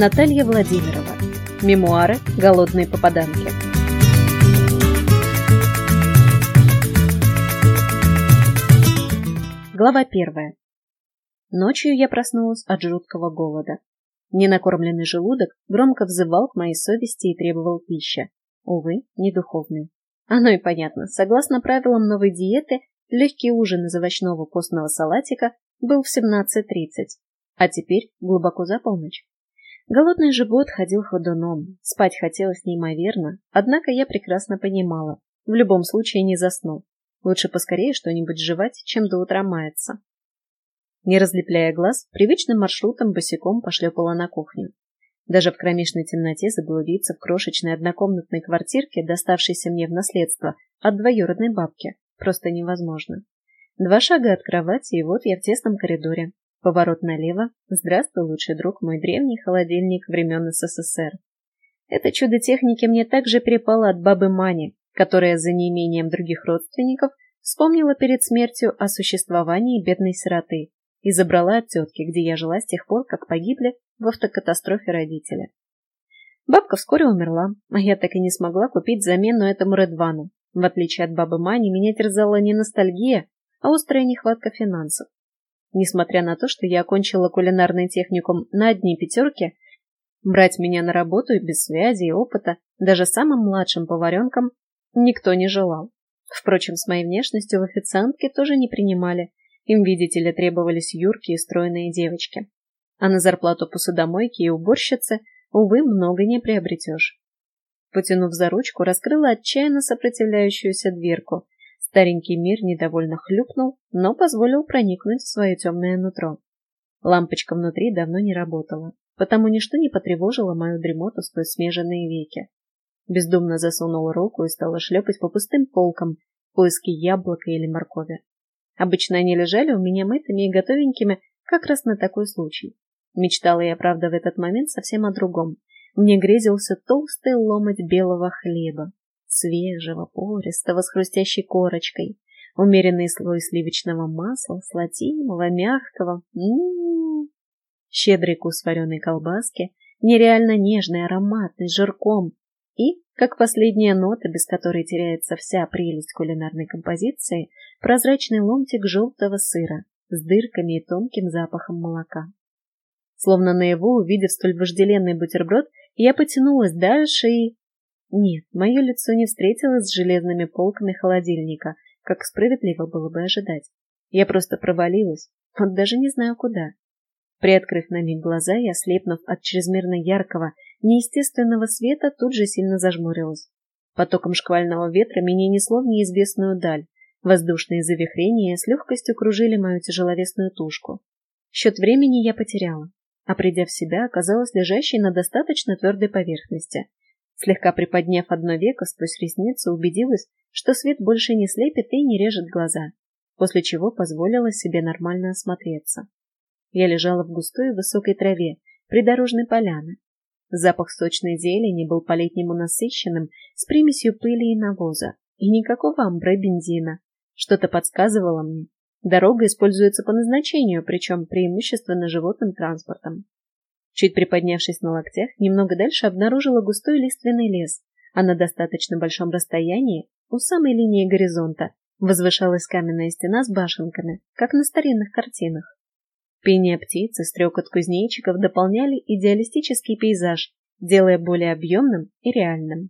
Наталья Владимирова. Мемуары «Голодные попаданки». Глава первая. Ночью я проснулась от жуткого голода. Ненакормленный желудок громко взывал к моей совести и требовал пищи. Увы, не духовный. Оно и понятно. Согласно правилам новой диеты, легкий ужин из овощного постного салатика был в 17.30, а теперь глубоко за полночь. Голодный живот ходил ходуном, спать хотелось неимоверно, однако я прекрасно понимала, в любом случае не засну. Лучше поскорее что-нибудь жевать, чем до утра маяться. Не разлепляя глаз, привычным маршрутом босиком пошлепала на кухню. Даже в кромешной темноте заблудиться в крошечной однокомнатной квартирке, доставшейся мне в наследство от двоюродной бабки, просто невозможно. Два шага от кровати, и вот я в тесном коридоре, Поворот налево. Здравствуй, лучший друг, мой древний холодильник времен СССР. Это чудо техники мне также перепало от бабы Мани, которая за неимением других родственников вспомнила перед смертью о существовании бедной сироты и забрала от тетки, где я жила с тех пор, как погибли в автокатастрофе родители. Бабка вскоре умерла, а я так и не смогла купить замену этому Редвану. В отличие от бабы Мани, меня терзала не ностальгия, а острая нехватка финансов. Несмотря на то, что я окончила кулинарный техникум на одни пятерки, брать меня на работу и без связи и опыта, даже самым младшим поваренкам, никто не желал. Впрочем, с моей внешностью в официантке тоже не принимали. Им, видите ли, требовались юркие стройные девочки. А на зарплату посудомойки и уборщицы, увы, много не приобретешь. Потянув за ручку, раскрыла отчаянно сопротивляющуюся дверку Старенький мир недовольно хлюпнул, но позволил проникнуть в свое темное нутро. Лампочка внутри давно не работала, потому ничто не потревожило мою дремоту сквозь смеженные веки. Бездумно засунула руку и стала шлепать по пустым полкам в поиске яблока или моркови. Обычно они лежали у меня мытыми и готовенькими как раз на такой случай. Мечтала я, правда, в этот момент совсем о другом. Мне грезился толстый ломоть белого хлеба, свежего, пористого, с хрустящей корочкой, умеренный слой сливочного масла, сладимого, мягкого, м м-м-м. щедрый кус вареной колбаски, нереально нежный, ароматный, жирком и, как последняя нота, без которой теряется вся прелесть кулинарной композиции, прозрачный ломтик желтого сыра с дырками и тонким запахом молока. Словно наяву, увидев столь вожделенный бутерброд, я потянулась дальше и нет, мое лицо не встретилось с железными полками холодильника, как справедливо было бы ожидать. Я просто провалилась, вот даже не знаю куда. Приоткрыв на миг глаза и ослепнув от чрезмерно яркого, неестественного света, тут же сильно зажмурилась. Потоком шквального ветра меня несло в неизвестную даль. Воздушные завихрения с легкостью кружили мою тяжеловесную тушку. Счет времени я потеряла, а придя в себя, оказалась лежащей на достаточно твердой поверхности. Слегка приподняв одно веко сквозь ресницы, убедилась, что свет больше не слепит и не режет глаза, после чего позволила себе нормально осмотреться. Я лежала в густой высокой траве, придорожной поляны. Запах сочной зелени был по-летнему насыщенным, с примесью пыли и навоза, и никакого амбре бензина. Что-то подсказывало мне. Дорога используется по назначению, причем преимущественно животным транспортом. Чуть приподнявшись на локтях, немного дальше обнаружила густой лиственный лес, а на достаточно большом расстоянии, у самой линии горизонта, возвышалась каменная стена с башенками, как на старинных картинах. Пение птиц и стрекот кузнечиков дополняли идеалистический пейзаж, делая более объемным и реальным.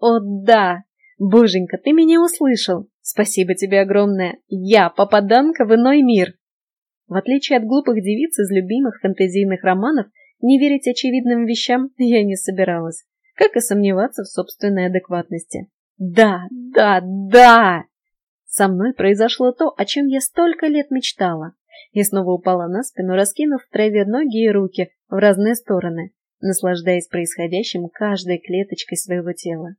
«О, да! Боженька, ты меня услышал! Спасибо тебе огромное! Я попаданка в иной мир!» В отличие от глупых девиц из любимых фэнтезийных романов, не верить очевидным вещам я не собиралась, как и сомневаться в собственной адекватности. Да, да, да! Со мной произошло то, о чем я столько лет мечтала. Я снова упала на спину, раскинув в траве ноги и руки в разные стороны, наслаждаясь происходящим каждой клеточкой своего тела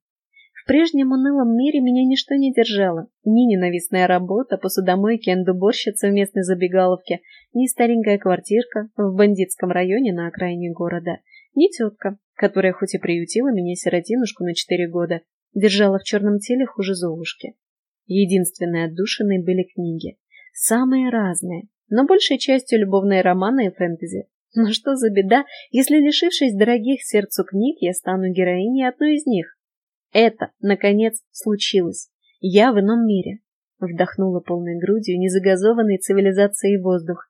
прежнем унылом мире меня ничто не держало. Ни ненавистная работа, посудомойки, андуборщица в местной забегаловке, ни старенькая квартирка в бандитском районе на окраине города, ни тетка, которая хоть и приютила меня сиротинушку на четыре года, держала в черном теле хуже Золушки. Единственной отдушиной были книги. Самые разные, но большей частью любовные романы и фэнтези. Но что за беда, если, лишившись дорогих сердцу книг, я стану героиней одной из них? Это, наконец, случилось. Я в ином мире. Вдохнула полной грудью незагазованной цивилизацией воздух.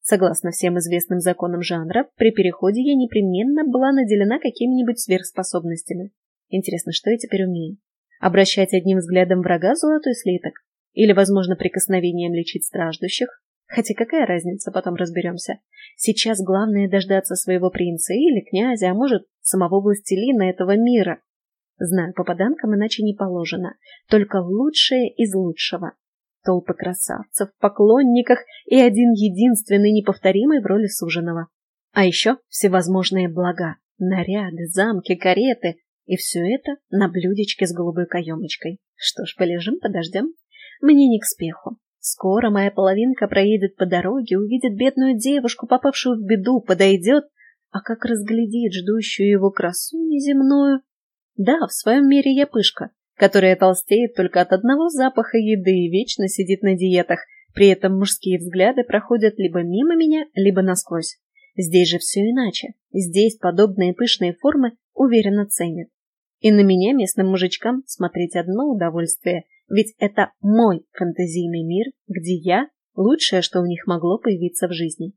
Согласно всем известным законам жанра, при переходе я непременно была наделена какими-нибудь сверхспособностями. Интересно, что я теперь умею? Обращать одним взглядом врага золотой слиток? Или, возможно, прикосновением лечить страждущих? Хотя какая разница, потом разберемся. Сейчас главное дождаться своего принца или князя, а может, самого властелина этого мира. Знаю, попаданкам иначе не положено. Только лучшее из лучшего. Толпы красавцев, поклонников и один единственный неповторимый в роли суженого. А еще всевозможные блага. Наряды, замки, кареты. И все это на блюдечке с голубой каемочкой. Что ж, полежим, подождем. Мне не к спеху. Скоро моя половинка проедет по дороге, увидит бедную девушку, попавшую в беду, подойдет, а как разглядит ждущую его красу неземную. Да, в своем мире я пышка, которая толстеет только от одного запаха еды и вечно сидит на диетах, при этом мужские взгляды проходят либо мимо меня, либо насквозь. Здесь же все иначе. Здесь подобные пышные формы уверенно ценят. И на меня, местным мужичкам, смотреть одно удовольствие, ведь это мой фантазийный мир, где я – лучшее, что у них могло появиться в жизни.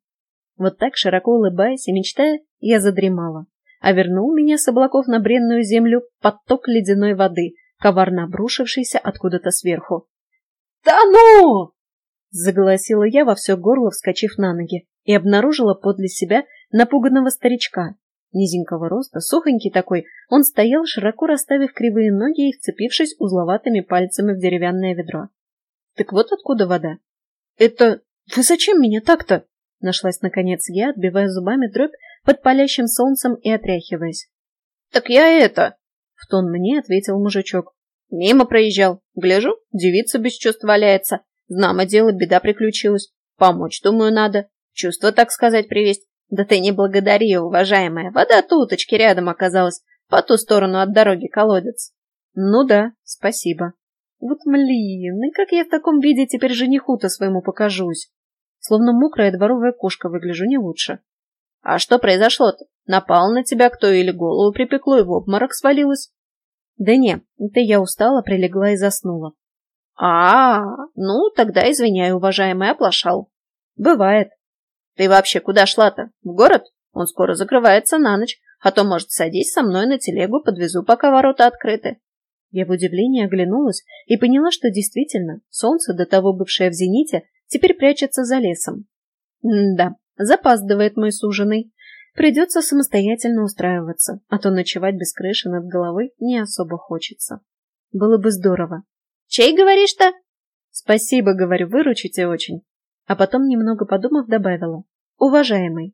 Вот так, широко улыбаясь и мечтая, я задремала. А вернул меня с облаков на бренную землю поток ледяной воды, коварно обрушившийся откуда-то сверху. «Да ну!» – заголосила я во все горло, вскочив на ноги, и обнаружила подле себя напуганного старичка, Низенького роста, сухонький такой, он стоял, широко расставив кривые ноги и вцепившись узловатыми пальцами в деревянное ведро. Так вот откуда вода. Это... Вы зачем меня так-то? Нашлась, наконец, я, отбивая зубами дробь под палящим солнцем и отряхиваясь. Так я это... В тон мне ответил мужичок. Мимо проезжал. Гляжу, девица без чувств валяется. Знамо дело, беда приключилась. Помочь, думаю, надо. Чувство, так сказать, привезть. Да ты не благодари, уважаемая. Вода туточки рядом оказалась, по ту сторону от дороги колодец. Ну да, спасибо. Вот млин, и как я в таком виде теперь жениху-то своему покажусь? Словно мокрая дворовая кошка выгляжу не лучше. А что произошло-то? Напал на тебя кто или голову припекло и в обморок свалилась? Да не, это я устала, прилегла и заснула. А, -а, -а ну тогда извиняй, уважаемый, оплошал. Бывает, ты вообще куда шла-то? В город? Он скоро закрывается на ночь, а то, может, садись со мной на телегу, подвезу, пока ворота открыты. Я в удивлении оглянулась и поняла, что действительно, солнце, до того бывшее в зените, теперь прячется за лесом. М да, запаздывает мой суженый. Придется самостоятельно устраиваться, а то ночевать без крыши над головой не особо хочется. Было бы здорово. «Чей, говоришь-то?» «Спасибо, говорю, выручите очень а потом, немного подумав, добавила «Уважаемый».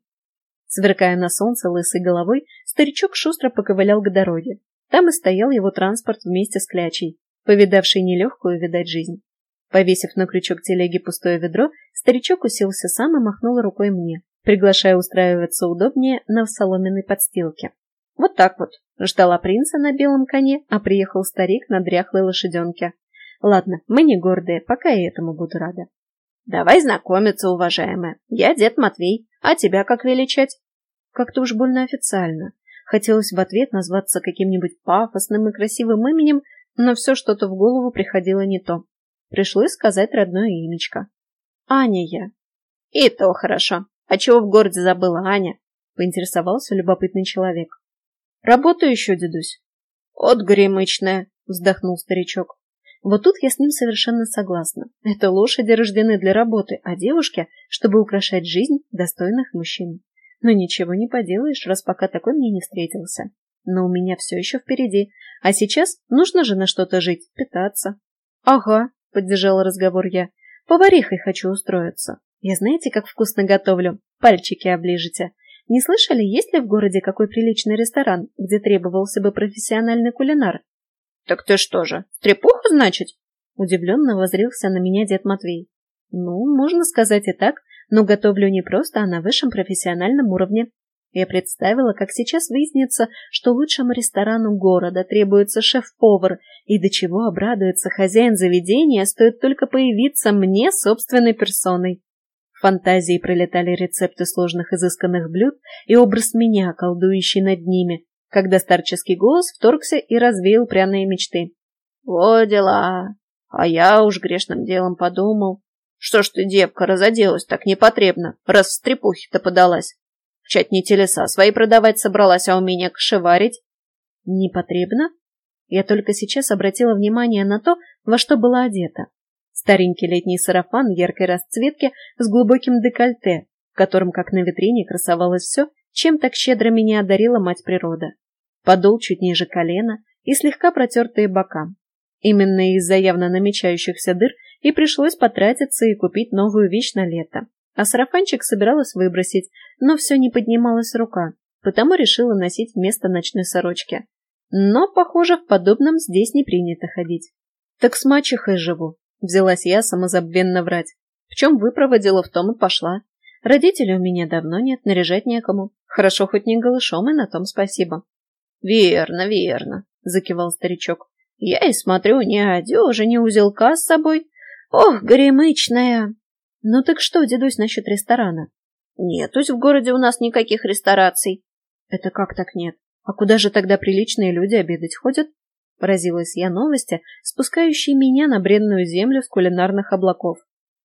Сверкая на солнце лысой головой, старичок шустро поковылял к дороге. Там и стоял его транспорт вместе с клячей, повидавший нелегкую, видать, жизнь. Повесив на крючок телеги пустое ведро, старичок уселся сам и махнул рукой мне, приглашая устраиваться удобнее на соломенной подстилке. Вот так вот. Ждала принца на белом коне, а приехал старик на дряхлой лошаденке. Ладно, мы не гордые, пока я этому буду рада. Давай знакомиться, уважаемая. Я дед Матвей. А тебя как величать? Как-то уж больно официально. Хотелось в ответ назваться каким-нибудь пафосным и красивым именем, но все что-то в голову приходило не то. Пришлось сказать родное имечко. Аня я. И то хорошо. А чего в городе забыла Аня? Поинтересовался любопытный человек. Работаю еще, дедусь. От горемычная, вздохнул старичок. Вот тут я с ним совершенно согласна. Это лошади рождены для работы, а девушки, чтобы украшать жизнь достойных мужчин. Но ничего не поделаешь, раз пока такой мне не встретился. Но у меня все еще впереди. А сейчас нужно же на что-то жить, питаться. Ага, поддержала разговор я. Поварихой хочу устроиться. Я знаете, как вкусно готовлю? Пальчики оближете. Не слышали, есть ли в городе какой приличный ресторан, где требовался бы профессиональный кулинар? «Так ты что же, трепуха, значит?» Удивленно возрился на меня дед Матвей. «Ну, можно сказать и так, но готовлю не просто, а на высшем профессиональном уровне. Я представила, как сейчас выяснится, что лучшему ресторану города требуется шеф-повар, и до чего обрадуется хозяин заведения, стоит только появиться мне собственной персоной. Фантазии пролетали рецепты сложных изысканных блюд и образ меня, колдующий над ними, когда старческий голос вторгся и развеял пряные мечты. «О, дела! А я уж грешным делом подумал. Что ж ты, девка, разоделась так непотребно, раз в стрепухе-то подалась? В чатни телеса свои продавать собралась, а у меня кошеварить?» «Непотребно?» Я только сейчас обратила внимание на то, во что была одета. Старенький летний сарафан яркой расцветки с глубоким декольте, в котором, как на витрине, красовалось все, чем так щедро меня одарила мать природа. Подол чуть ниже колена и слегка протертые бока. Именно из-за явно намечающихся дыр и пришлось потратиться и купить новую вещь на лето. А сарафанчик собиралась выбросить, но все не поднималась рука, потому решила носить вместо ночной сорочки. Но, похоже, в подобном здесь не принято ходить. Так с мачехой живу. Взялась я самозабвенно врать. В чем выпроводила, в том и пошла. Родителей у меня давно нет, наряжать некому. Хорошо хоть не голышом, и на том спасибо. Верно, верно, закивал старичок. Я и смотрю, ни одежи, ни узелка с собой. Ох, горемычная. Ну так что, дедусь, насчет ресторана? Нетусь в городе у нас никаких рестораций. Это как так нет? А куда же тогда приличные люди обедать ходят? Поразилась я новости, спускающей меня на бренную землю с кулинарных облаков.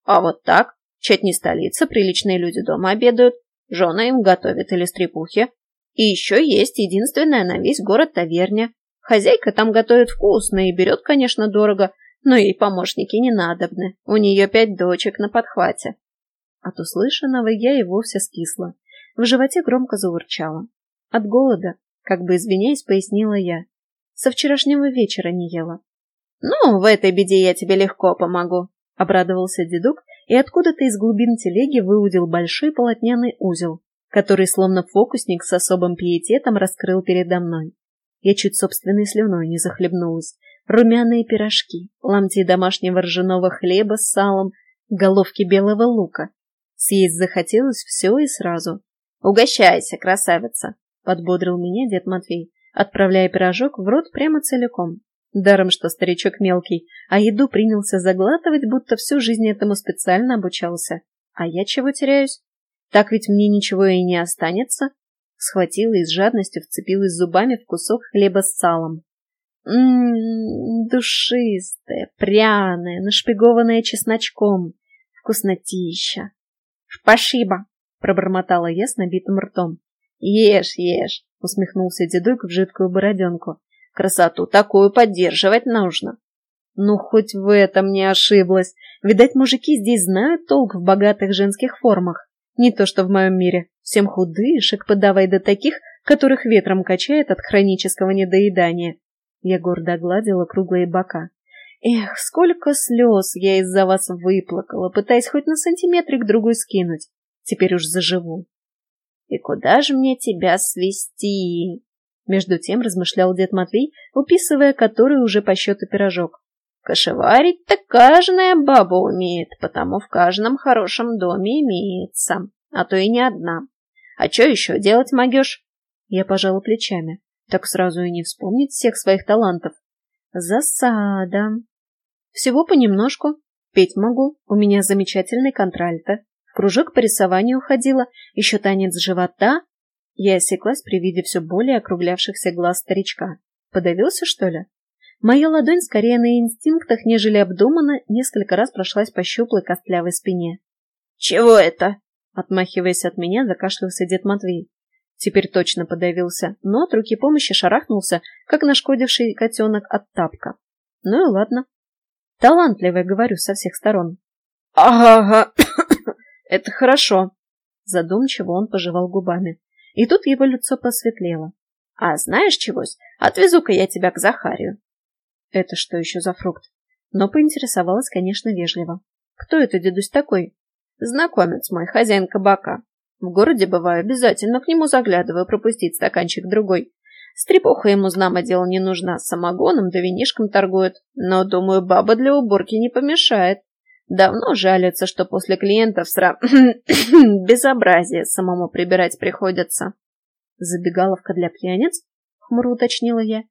А вот так, чать не столица, приличные люди дома обедают, жена им готовит или стрепухи. И еще есть единственная на весь город таверня. Хозяйка там готовит вкусно и берет, конечно, дорого, но ей помощники не надобны. У нее пять дочек на подхвате. От услышанного я и вовсе скисла. В животе громко заурчало. От голода как бы извиняясь, пояснила я. Со вчерашнего вечера не ела. Ну, в этой беде я тебе легко помогу, обрадовался дедук и откуда-то из глубин телеги выудил большой полотняный узел, который словно фокусник с особым пиететом раскрыл передо мной. Я чуть собственной слюной не захлебнулась. Румяные пирожки, ломти домашнего ржаного хлеба с салом, головки белого лука. Съесть захотелось все и сразу. «Угощайся, красавица!» подбодрил меня дед Матвей, отправляя пирожок в рот прямо целиком. Даром, что старичок мелкий, а еду принялся заглатывать, будто всю жизнь этому специально обучался. А я чего теряюсь? Так ведь мне ничего и не останется. Схватила и с жадностью вцепилась зубами в кусок хлеба с салом. Ммм, душистая, пряная, нашпигованная чесночком. Вкуснотища. «Спасибо!» — пробормотала я с набитым ртом. Ешь, ешь, усмехнулся дедук в жидкую бороденку. Красоту такую поддерживать нужно. Ну, хоть в этом не ошиблась. Видать, мужики здесь знают толк в богатых женских формах. Не то, что в моем мире. Всем худышек подавай до таких, которых ветром качает от хронического недоедания. Я гордо огладила круглые бока. Эх, сколько слез я из-за вас выплакала, пытаясь хоть на сантиметрик другой скинуть. Теперь уж заживу. И куда же мне тебя свести? Между тем размышлял дед Матвей, уписывая который уже по счету пирожок. Кошеварить-то каждая баба умеет, потому в каждом хорошем доме имеется, а то и не одна. А что еще делать могешь? Я пожала плечами. Так сразу и не вспомнить всех своих талантов. Засада. Всего понемножку. Петь могу, у меня замечательный контральто кружок по рисованию ходила, еще танец живота. Я осеклась при виде все более округлявшихся глаз старичка. Подавился, что ли? Моя ладонь скорее на инстинктах, нежели обдуманно, несколько раз прошлась по щуплой костлявой спине. «Чего это?» Отмахиваясь от меня, закашлялся дед Матвей. Теперь точно подавился, но от руки помощи шарахнулся, как нашкодивший котенок от тапка. Ну и ладно. Талантливая, говорю, со всех сторон. «Ага, это хорошо. Задумчиво он пожевал губами. И тут его лицо посветлело. А знаешь чегось? Отвезу-ка я тебя к Захарию. Это что еще за фрукт? Но поинтересовалась, конечно, вежливо. Кто это дедусь такой? Знакомец мой, хозяин кабака. В городе бываю, обязательно к нему заглядываю пропустить стаканчик другой. Стрепуха знамо дело не нужна, самогоном да винишком торгует. Но, думаю, баба для уборки не помешает. Давно жалится, что после клиентов сра... безобразие самому прибирать приходится. Забегаловка для пьяниц? Хмуро уточнила я.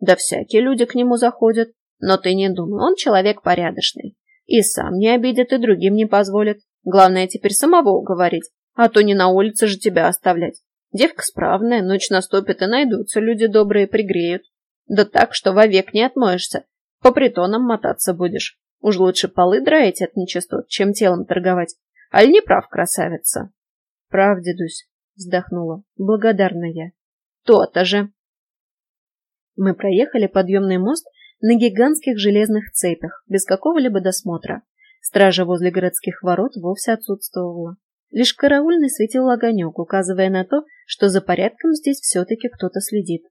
Да всякие люди к нему заходят. Но ты не думай, он человек порядочный. И сам не обидит, и другим не позволит. Главное теперь самого уговорить, а то не на улице же тебя оставлять. Девка справная, ночь наступит и найдутся люди добрые, пригреют. Да так, что вовек не отмоешься. По притонам мотаться будешь. Уж лучше полы драить от нечистот, чем телом торговать. Аль не прав, красавица? Прав, дедусь, вздохнула. Благодарна я. То-то же. Мы проехали подъемный мост на гигантских железных цепях, без какого-либо досмотра. Стража возле городских ворот вовсе отсутствовала. Лишь караульный светил огонек, указывая на то, что за порядком здесь все-таки кто-то следит.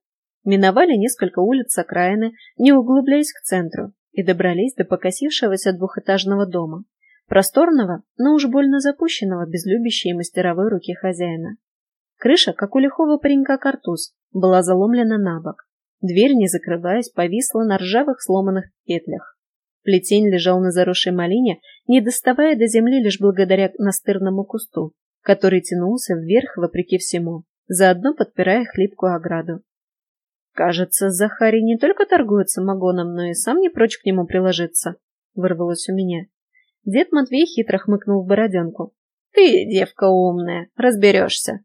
Миновали несколько улиц окраины, не углубляясь к центру, и добрались до покосившегося двухэтажного дома. Просторного, но уж больно запущенного без любящей мастеровой руки хозяина. Крыша, как у лихого паренька картуз, была заломлена на бок. Дверь, не закрываясь, повисла на ржавых сломанных петлях. Плетень лежал на заросшей малине, не доставая до земли лишь благодаря настырному кусту, который тянулся вверх вопреки всему, заодно подпирая хлипкую ограду. Кажется, Захарий не только торгует самогоном, но и сам не прочь к нему приложиться, вырвалось у меня. Дед Матвей хитро хмыкнул в бороденку. Ты, девка умная, разберешься.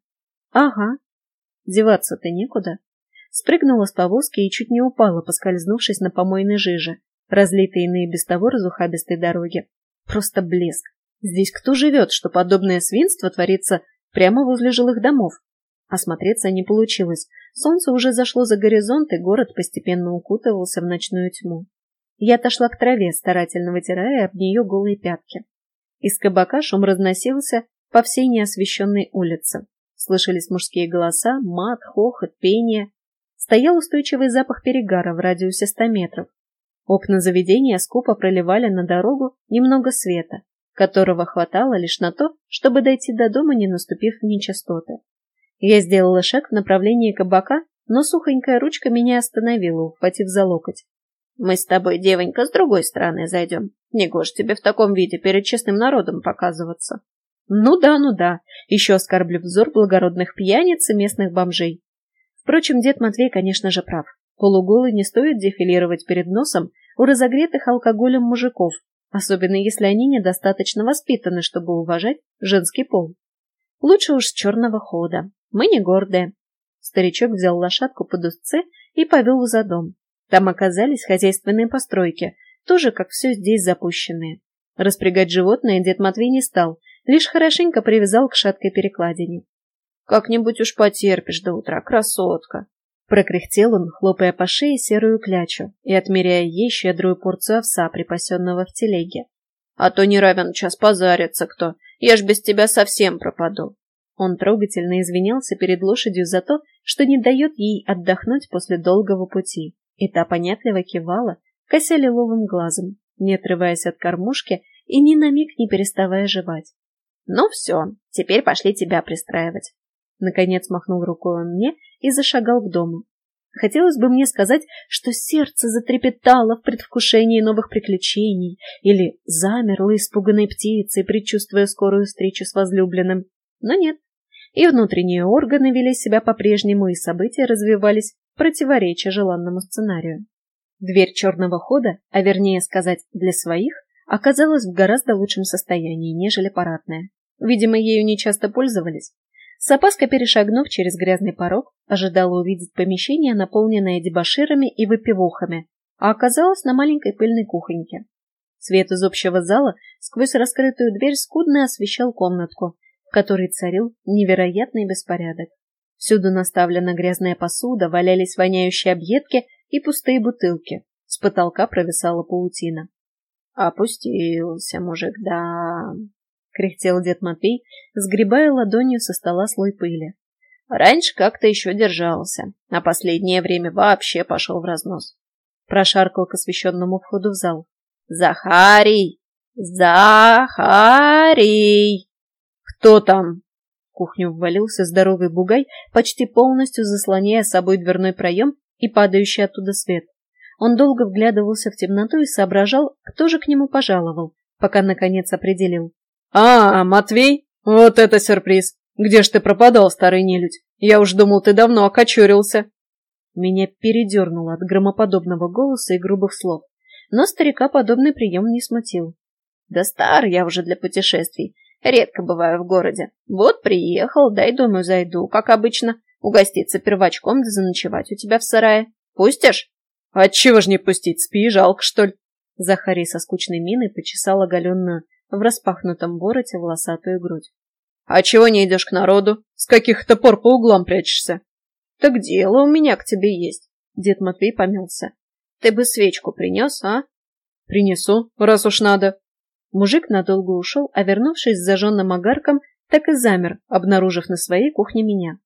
Ага. Деваться-то некуда. Спрыгнула с повозки и чуть не упала, поскользнувшись на помойной жиже, разлитой на и без того разухабистой дороге. Просто блеск. Здесь кто живет, что подобное свинство творится прямо возле жилых домов? Осмотреться не получилось. Солнце уже зашло за горизонт, и город постепенно укутывался в ночную тьму. Я отошла к траве, старательно вытирая об нее голые пятки. Из кабака шум разносился по всей неосвещенной улице. Слышались мужские голоса, мат, хохот, пение. Стоял устойчивый запах перегара в радиусе ста метров. Окна заведения скупо проливали на дорогу немного света, которого хватало лишь на то, чтобы дойти до дома, не наступив в нечистоты. Я сделала шаг в направлении кабака, но сухонькая ручка меня остановила, ухватив за локоть. «Мы с тобой, девонька, с другой стороны зайдем. Не гож тебе в таком виде перед честным народом показываться». Ну да, ну да, еще оскорблю взор благородных пьяниц и местных бомжей. Впрочем, дед Матвей, конечно же, прав. Полуголый не стоит дефилировать перед носом у разогретых алкоголем мужиков, особенно если они недостаточно воспитаны, чтобы уважать женский пол. Лучше уж с черного хода. Мы не гордые. Старичок взял лошадку под узцы и повел за дом. Там оказались хозяйственные постройки, тоже как все здесь запущенные. Распрягать животное дед Матвей не стал, лишь хорошенько привязал к шаткой перекладине. «Как-нибудь уж потерпишь до утра, красотка!» Прокряхтел он, хлопая по шее серую клячу и отмеряя ей щедрую порцию овса, припасенного в телеге. «А то не равен час позарится кто, я ж без тебя совсем пропаду!» Он трогательно извинялся перед лошадью за то, что не дает ей отдохнуть после долгого пути, и та понятливо кивала, кося лиловым глазом, не отрываясь от кормушки и ни на миг не переставая жевать. «Ну все, теперь пошли тебя пристраивать». Наконец махнул рукой он мне и зашагал к дому. Хотелось бы мне сказать, что сердце затрепетало в предвкушении новых приключений или замерло испуганной птицей, предчувствуя скорую встречу с возлюбленным. Но нет. И внутренние органы вели себя по-прежнему, и события развивались противоречия желанному сценарию. Дверь черного хода, а вернее сказать, для своих, оказалась в гораздо лучшем состоянии, нежели парадная. Видимо, ею не часто пользовались. С опаской перешагнув через грязный порог, ожидала увидеть помещение, наполненное дебоширами и выпивохами, а оказалась на маленькой пыльной кухоньке. Свет из общего зала сквозь раскрытую дверь скудно освещал комнатку, в которой царил невероятный беспорядок. Всюду наставлена грязная посуда, валялись воняющие объедки и пустые бутылки. С потолка провисала паутина. «Опустился мужик, да...» — кряхтел дед Матвей, сгребая ладонью со стола слой пыли. «Раньше как-то еще держался, а последнее время вообще пошел в разнос». Прошаркал к освещенному входу в зал. «Захарий! Захарий!» «Кто там?» В кухню ввалился здоровый бугай, почти полностью заслоняя собой дверной проем и падающий оттуда свет. Он долго вглядывался в темноту и соображал, кто же к нему пожаловал, пока наконец определил. «А, Матвей? Вот это сюрприз! Где ж ты пропадал, старый нелюдь? Я уж думал, ты давно окочурился!» Меня передернуло от громоподобного голоса и грубых слов, но старика подобный прием не смутил. «Да стар я уже для путешествий. Редко бываю в городе. Вот приехал, дай, думаю, зайду, как обычно. Угоститься первачком да заночевать у тебя в сарае. Пустишь? Отчего ж не пустить? Спи, жалко, что ли? Захарий со скучной миной почесал оголенную в распахнутом вороте волосатую грудь. А чего не идешь к народу? С каких-то пор по углам прячешься? Так дело у меня к тебе есть. Дед Матвей помялся. Ты бы свечку принес, а? Принесу, раз уж надо. Мужик надолго ушел, а вернувшись с зажженным огарком, так и замер, обнаружив на своей кухне меня.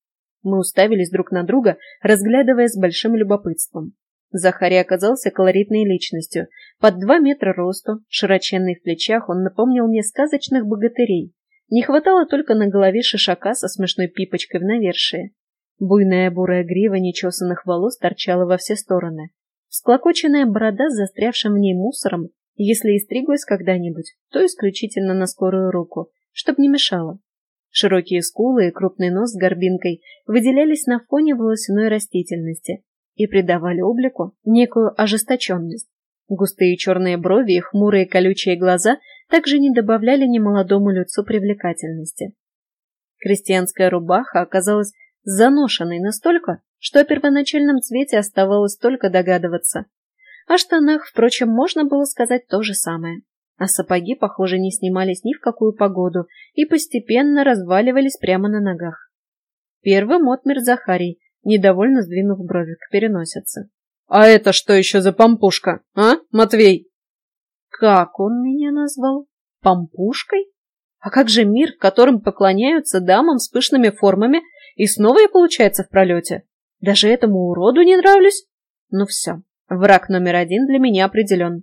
Мы уставились друг на друга, разглядывая с большим любопытством. Захарий оказался колоритной личностью. Под два метра росту, широченный в плечах, он напомнил мне сказочных богатырей. Не хватало только на голове шишака со смешной пипочкой в навершие. Буйная бурая грива нечесанных волос торчала во все стороны. Склокоченная борода с застрявшим в ней мусором, если и стриглась когда-нибудь, то исключительно на скорую руку, чтоб не мешало. Широкие скулы и крупный нос с горбинкой выделялись на фоне волосяной растительности и придавали облику некую ожесточенность. Густые черные брови и хмурые колючие глаза также не добавляли немолодому лицу привлекательности. Крестьянская рубаха оказалась заношенной настолько, что о первоначальном цвете оставалось только догадываться. О штанах, впрочем, можно было сказать то же самое. А сапоги, похоже, не снимались ни в какую погоду и постепенно разваливались прямо на ногах. Первым отмер Захарий, недовольно сдвинув брови к переносице. «А это что еще за помпушка, а, Матвей?» «Как он меня назвал? Помпушкой? А как же мир, в котором поклоняются дамам с пышными формами, и снова я, получается, в пролете? Даже этому уроду не нравлюсь? Ну все, враг номер один для меня определен».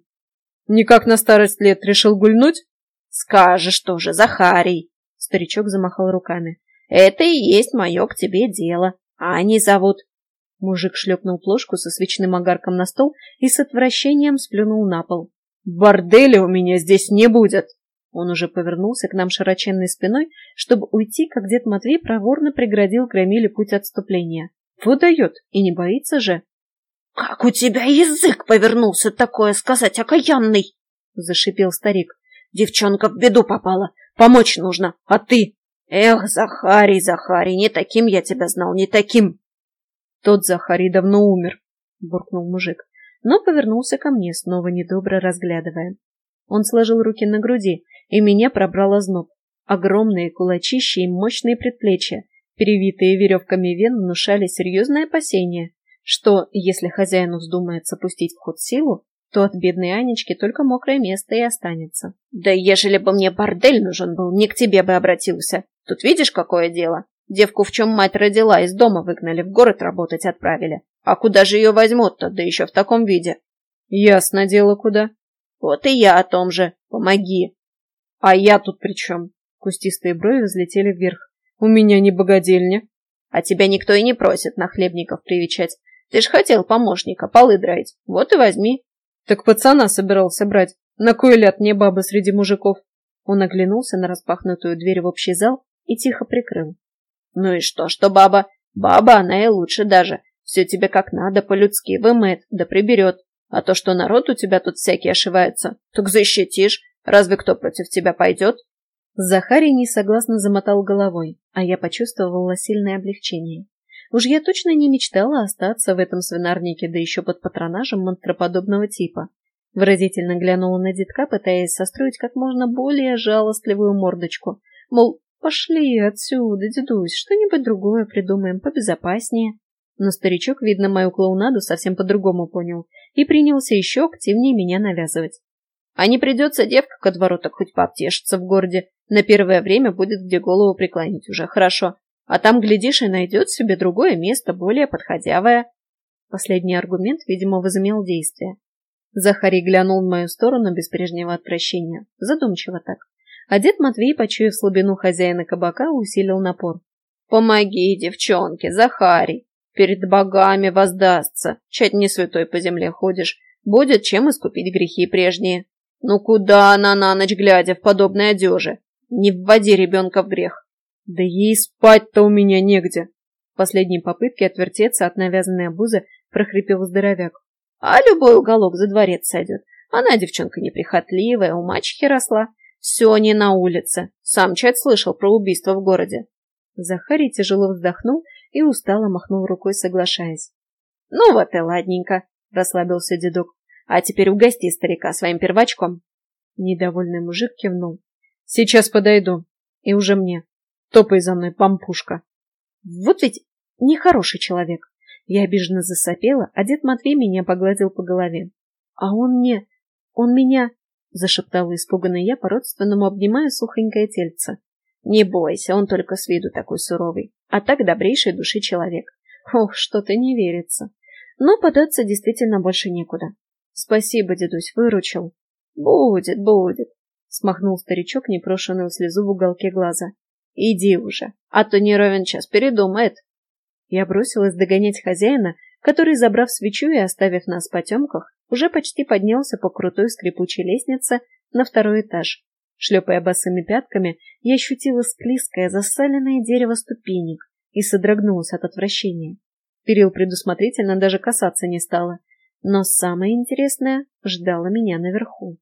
«Никак на старость лет решил гульнуть?» «Скажешь тоже, Захарий!» Старичок замахал руками. «Это и есть мое к тебе дело. Ани зовут. Мужик шлепнул плошку со свечным огарком на стол и с отвращением сплюнул на пол. «Борделя у меня здесь не будет!» Он уже повернулся к нам широченной спиной, чтобы уйти, как дед Матвей проворно преградил Громиле путь отступления. Выдает, и не боится же. — Как у тебя язык повернулся такое сказать, окаянный? — зашипел старик. — Девчонка в беду попала, помочь нужно, а ты... Эх, Захарий, Захарий, не таким я тебя знал, не таким. Тот Захарий давно умер, буркнул мужик, но повернулся ко мне, снова недобро разглядывая. Он сложил руки на груди, и меня пробрал озноб. Огромные кулачища и мощные предплечья, перевитые веревками вен, внушали серьезное опасение, что, если хозяину вздумается пустить в ход силу, то от бедной Анечки только мокрое место и останется. Да ежели бы мне бордель нужен был, не к тебе бы обратился. Тут видишь, какое дело? Девку, в чем мать родила, из дома выгнали, в город работать отправили. А куда же ее возьмут-то, да еще в таком виде? Ясно дело, куда. Вот и я о том же. Помоги. А я тут при чем? Кустистые брови взлетели вверх. У меня не богадельня. А тебя никто и не просит на хлебников привечать. Ты ж хотел помощника, полы драить. Вот и возьми. Так пацана собирался брать. На кой ляд мне баба среди мужиков? Он оглянулся на распахнутую дверь в общий зал и тихо прикрыл. Ну и что, что баба? Баба, она и лучше даже. Все тебе как надо, по-людски вымыет, да приберет. А то, что народ у тебя тут всякий ошивается, так защитишь. Разве кто против тебя пойдет? Захарий несогласно замотал головой, а я почувствовала сильное облегчение. Уж я точно не мечтала остаться в этом свинарнике, да еще под патронажем монстроподобного типа. Выразительно глянула на детка, пытаясь состроить как можно более жалостливую мордочку. Мол, пошли отсюда, дедусь, что-нибудь другое придумаем, побезопаснее. Но старичок, видно, мою клоунаду совсем по-другому понял и принялся еще активнее меня навязывать. А не придется девка ко двору так хоть пообтешиться в городе. На первое время будет где голову преклонить уже хорошо. А там, глядишь, и найдет себе другое место, более подходявое. Последний аргумент, видимо, возымел действие. Захарий глянул в мою сторону без прежнего отвращения, задумчиво так. А дед Матвей, почуяв слабину хозяина кабака, усилил напор. «Помоги, девчонке, Захарий! Перед богами воздастся! Чать не святой по земле ходишь, будет чем искупить грехи прежние. Ну куда она на ночь глядя в подобной одежи? Не вводи ребенка в грех!» «Да ей спать-то у меня негде!» В последней попытке отвертеться от навязанной обузы прохрипел здоровяк. А любой уголок за дворец сойдет. Она девчонка неприхотливая, у мачехи росла. Все не на улице. Сам Чать слышал про убийство в городе. Захарий тяжело вздохнул и устало махнул рукой, соглашаясь. Ну вот и ладненько, расслабился дедок. А теперь угости старика своим первачком. Недовольный мужик кивнул. Сейчас подойду. И уже мне. Топай за мной, пампушка. Вот ведь нехороший человек. Я обиженно засопела, а дед Матвей меня погладил по голове. А он мне... Он меня... Зашептала испуганная я, по-родственному обнимая сухонькое тельце. Не бойся, он только с виду такой суровый, а так добрейшей души человек. Ох, что-то не верится. Но податься действительно больше некуда. Спасибо, дедусь, выручил. Будет, будет. Смахнул старичок непрошенную слезу в уголке глаза. Иди уже, а то не ровен час передумает. Я бросилась догонять хозяина, который, забрав свечу и оставив нас в потемках, уже почти поднялся по крутой скрипучей лестнице на второй этаж. Шлепая босыми пятками, я ощутила склизкое, засаленное дерево ступенек и содрогнулась от отвращения. Перил предусмотрительно даже касаться не стала, но самое интересное ждало меня наверху.